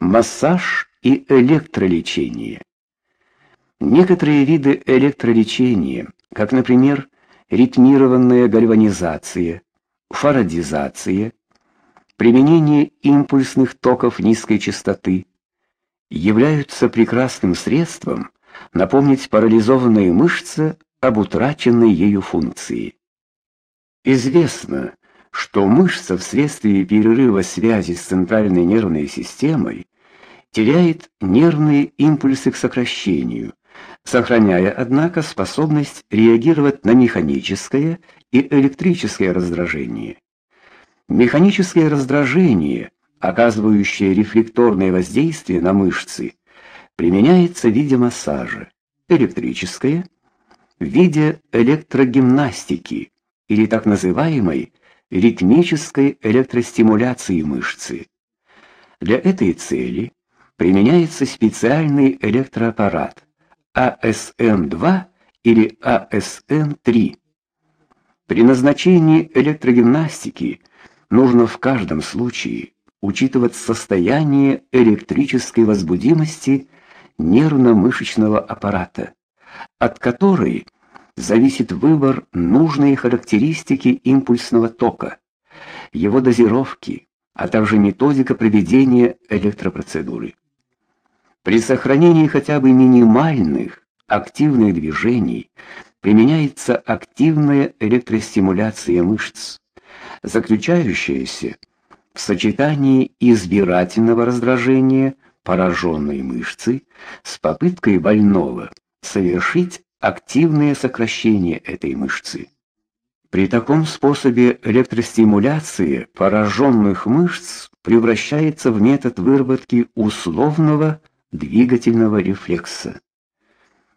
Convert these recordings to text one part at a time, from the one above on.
Массаж и электролечение. Некоторые виды электролечения, как, например, ритмированная гальванизация, фарадизация, применение импульсных токов низкой частоты, являются прекрасным средством напомнить парализованные мышцы об утраченной ею функции. Известно, что мышца вследствие перерыва связи с центральной нервной системой теряет нервные импульсы к сокращению, сохраняя однако способность реагировать на механическое и электрическое раздражение. Механическое раздражение, оказывающее рефлекторное воздействие на мышцы, применяется в виде массажа, электрическое в виде электрогимнастики или так называемой ритмической электростимуляции мышцы. Для этой цели применяется специальный электроаппарат АСМ-2 или АСМ-3. При назначении электрогимнастики нужно в каждом случае учитывать состояние электрической возбудимости нервно-мышечного аппарата, от которой зависит выбор нужной характеристики импульсного тока, его дозировки, а также методика проведения электропроцедуры. При сохранении хотя бы минимальных активных движений применяется активная электростимуляция мышц, заключающаяся в сочетании избирательного раздражения пораженной мышцы с попыткой больного совершить активное сокращение этой мышцы. При таком способе электростимуляции пораженных мышц превращается в метод выработки условного двигательного рефлекса.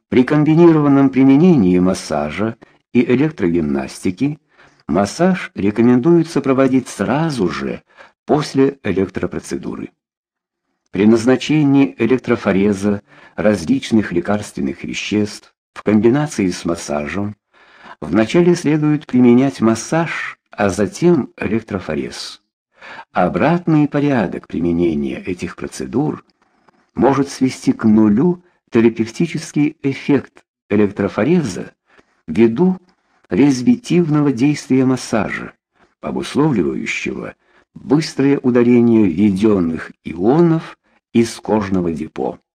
При комбинированном применении массажа и электрогимнастики массаж рекомендуется проводить сразу же после электропроцедуры. При назначении электрофореза различных лекарственных веществ в комбинации с массажем вначале следует применять массаж, а затем электрофорез. Обратный порядок применения этих процедур может свести к нулю терапевтический эффект электрофореза ввиду резвитивного действия массажа, обусловливающего быстрое удаление введенных ионов из кожного депо.